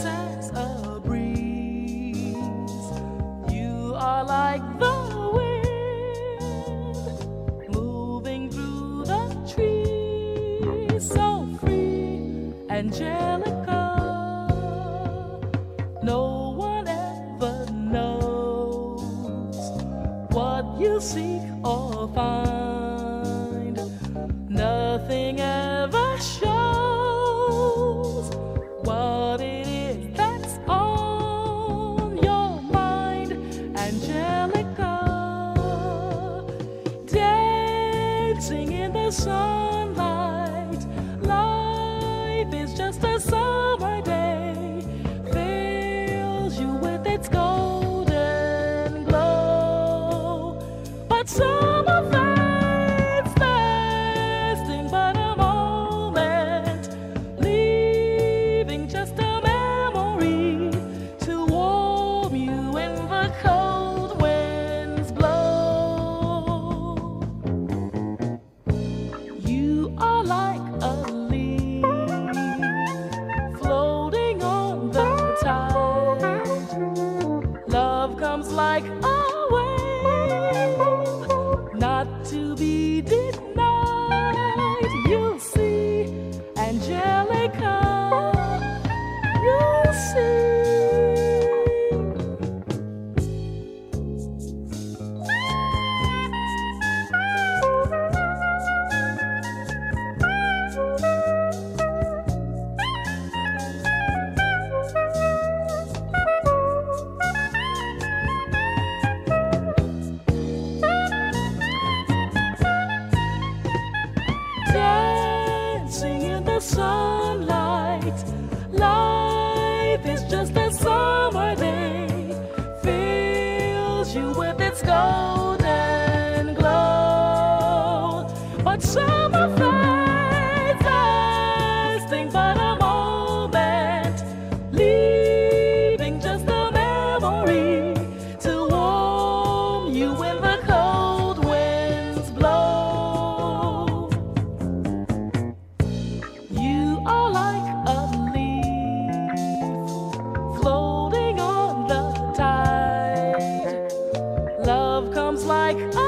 as a breeze. You are like the wind moving through the trees, so free, angelica. No one ever knows what you seek or find. Sing in the sunlight. like a leaf floating on the tide. Love comes like a wave, not to be denied. You'll see and. just like